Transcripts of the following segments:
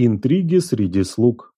Интриги среди слуг.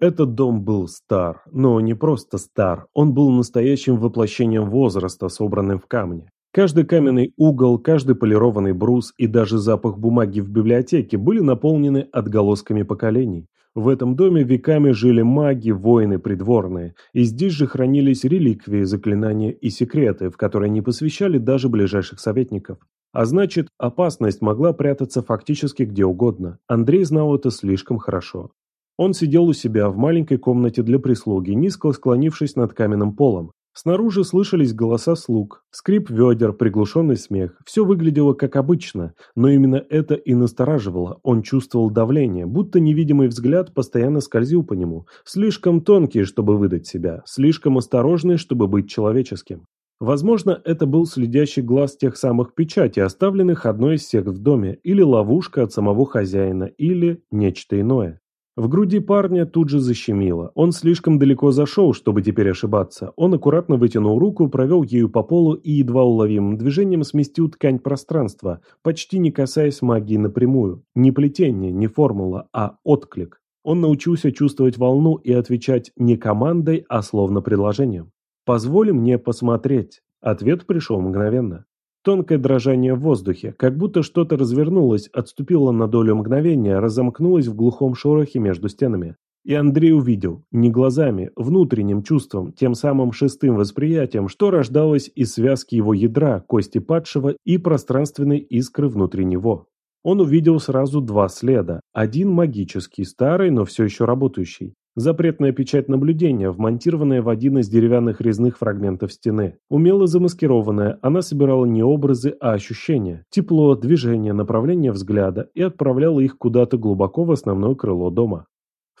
Этот дом был стар, но не просто стар, он был настоящим воплощением возраста, собранным в камне. Каждый каменный угол, каждый полированный брус и даже запах бумаги в библиотеке были наполнены отголосками поколений. В этом доме веками жили маги, воины придворные, и здесь же хранились реликвии, заклинания и секреты, в которые не посвящали даже ближайших советников. А значит, опасность могла прятаться фактически где угодно. Андрей знал это слишком хорошо. Он сидел у себя в маленькой комнате для прислуги, низко склонившись над каменным полом. Снаружи слышались голоса слуг, скрип ведер, приглушенный смех. Все выглядело как обычно, но именно это и настораживало. Он чувствовал давление, будто невидимый взгляд постоянно скользил по нему. Слишком тонкий, чтобы выдать себя, слишком осторожный, чтобы быть человеческим. Возможно, это был следящий глаз тех самых печатей, оставленных одной из сект в доме, или ловушка от самого хозяина, или нечто иное. В груди парня тут же защемило. Он слишком далеко зашел, чтобы теперь ошибаться. Он аккуратно вытянул руку, провел ею по полу и едва уловимым движением сместил ткань пространства, почти не касаясь магии напрямую. Не плетение, не формула, а отклик. Он научился чувствовать волну и отвечать не командой, а словно предложением. «Позволь мне посмотреть». Ответ пришел мгновенно. Тонкое дрожание в воздухе, как будто что-то развернулось, отступило на долю мгновения, разомкнулось в глухом шорохе между стенами. И Андрей увидел, не глазами, внутренним чувством, тем самым шестым восприятием, что рождалось из связки его ядра, кости падшего и пространственной искры внутри него. Он увидел сразу два следа. Один магический, старый, но все еще работающий. Запретная печать наблюдения, вмонтированная в один из деревянных резных фрагментов стены. Умело замаскированная, она собирала не образы, а ощущения. Тепло, движение, направление взгляда и отправляла их куда-то глубоко в основное крыло дома.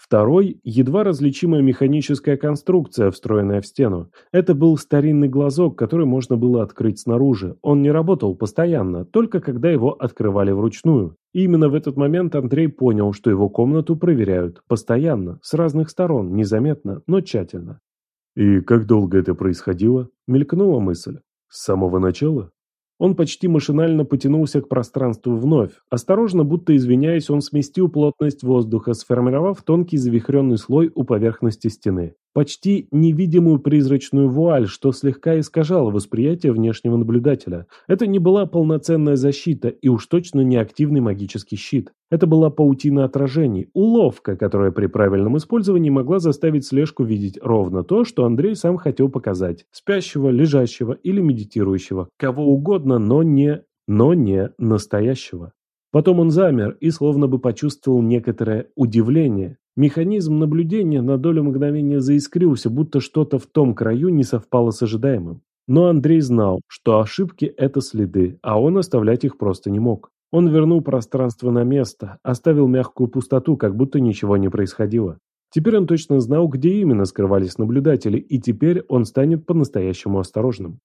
Второй – едва различимая механическая конструкция, встроенная в стену. Это был старинный глазок, который можно было открыть снаружи. Он не работал постоянно, только когда его открывали вручную. И именно в этот момент Андрей понял, что его комнату проверяют. Постоянно, с разных сторон, незаметно, но тщательно. «И как долго это происходило?» – мелькнула мысль. «С самого начала?» Он почти машинально потянулся к пространству вновь. Осторожно, будто извиняясь, он сместил плотность воздуха, сформировав тонкий завихренный слой у поверхности стены. Почти невидимую призрачную вуаль, что слегка искажало восприятие внешнего наблюдателя. Это не была полноценная защита и уж точно не активный магический щит. Это была паутина отражений, уловка, которая при правильном использовании могла заставить слежку видеть ровно то, что Андрей сам хотел показать. Спящего, лежащего или медитирующего. Кого угодно, но не... но не настоящего. Потом он замер и словно бы почувствовал некоторое удивление. Механизм наблюдения на долю мгновения заискрился, будто что-то в том краю не совпало с ожидаемым. Но Андрей знал, что ошибки – это следы, а он оставлять их просто не мог. Он вернул пространство на место, оставил мягкую пустоту, как будто ничего не происходило. Теперь он точно знал, где именно скрывались наблюдатели, и теперь он станет по-настоящему осторожным.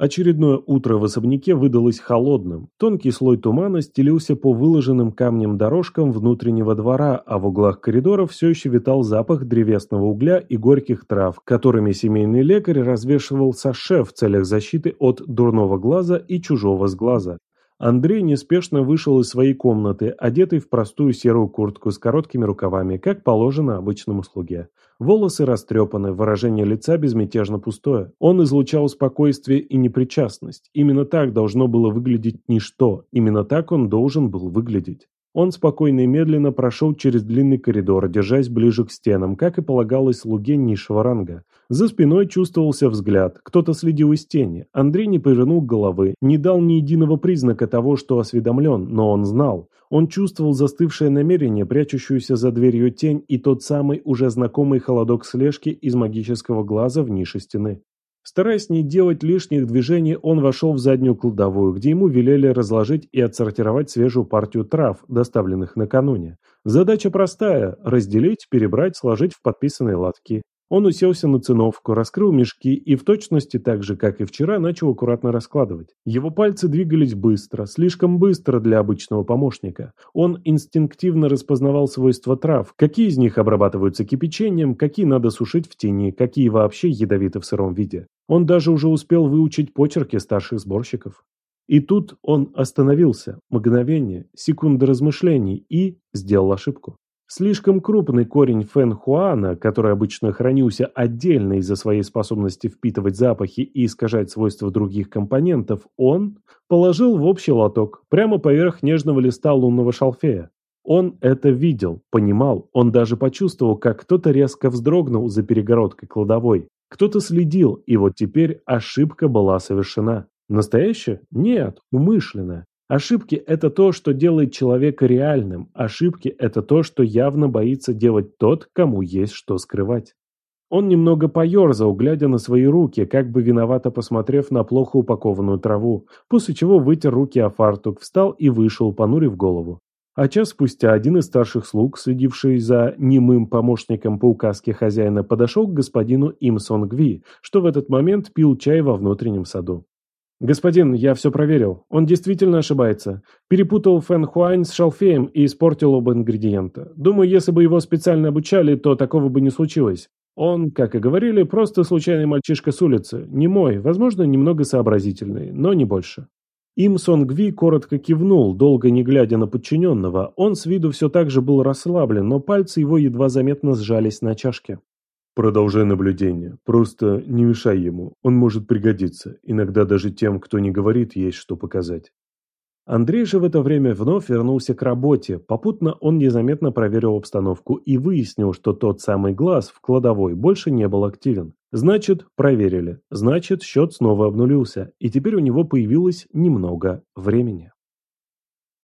Очередное утро в особняке выдалось холодным. Тонкий слой тумана стелился по выложенным камнем дорожкам внутреннего двора, а в углах коридоров все еще витал запах древесного угля и горьких трав, которыми семейный лекарь развешивал саше в целях защиты от дурного глаза и чужого сглаза. Андрей неспешно вышел из своей комнаты, одетый в простую серую куртку с короткими рукавами, как положено обычному слуге. Волосы растрепаны, выражение лица безмятежно пустое. Он излучал спокойствие и непричастность. Именно так должно было выглядеть ничто, именно так он должен был выглядеть. Он спокойно и медленно прошел через длинный коридор, держась ближе к стенам, как и полагалось слуге низшего ранга. За спиной чувствовался взгляд, кто-то следил из тени. Андрей не повернул головы, не дал ни единого признака того, что осведомлен, но он знал. Он чувствовал застывшее намерение, прячущуюся за дверью тень и тот самый уже знакомый холодок слежки из магического глаза в нише стены. Стараясь не делать лишних движений, он вошел в заднюю кладовую, где ему велели разложить и отсортировать свежую партию трав, доставленных накануне. Задача простая – разделить, перебрать, сложить в подписанные лотки. Он уселся на циновку, раскрыл мешки и в точности так же, как и вчера, начал аккуратно раскладывать. Его пальцы двигались быстро, слишком быстро для обычного помощника. Он инстинктивно распознавал свойства трав, какие из них обрабатываются кипячением, какие надо сушить в тени, какие вообще ядовиты в сыром виде. Он даже уже успел выучить почерки старших сборщиков. И тут он остановился, мгновение, секунды размышлений и сделал ошибку. Слишком крупный корень фэн хуана, который обычно хранился отдельно из-за своей способности впитывать запахи и искажать свойства других компонентов, он положил в общий лоток, прямо поверх нежного листа лунного шалфея. Он это видел, понимал, он даже почувствовал, как кто-то резко вздрогнул за перегородкой кладовой. Кто-то следил, и вот теперь ошибка была совершена. Настоящая? Нет, умышленная. Ошибки – это то, что делает человека реальным. Ошибки – это то, что явно боится делать тот, кому есть что скрывать. Он немного поерзал, глядя на свои руки, как бы виновато посмотрев на плохо упакованную траву, после чего вытер руки о фартук, встал и вышел, понурив голову. А час спустя один из старших слуг, следивший за немым помощником по указке хозяина, подошел к господину Им Сон что в этот момент пил чай во внутреннем саду. «Господин, я все проверил. Он действительно ошибается. Перепутал Фэн Хуань с шалфеем и испортил оба ингредиента. Думаю, если бы его специально обучали, то такого бы не случилось. Он, как и говорили, просто случайный мальчишка с улицы. Не мой, возможно, немного сообразительный, но не больше». Им Сонгви коротко кивнул, долго не глядя на подчиненного. Он с виду все так же был расслаблен, но пальцы его едва заметно сжались на чашке. Продолжай наблюдение. Просто не мешай ему. Он может пригодиться. Иногда даже тем, кто не говорит, есть что показать. Андрей же в это время вновь вернулся к работе. Попутно он незаметно проверил обстановку и выяснил, что тот самый глаз в кладовой больше не был активен. Значит, проверили. Значит, счет снова обнулился. И теперь у него появилось немного времени.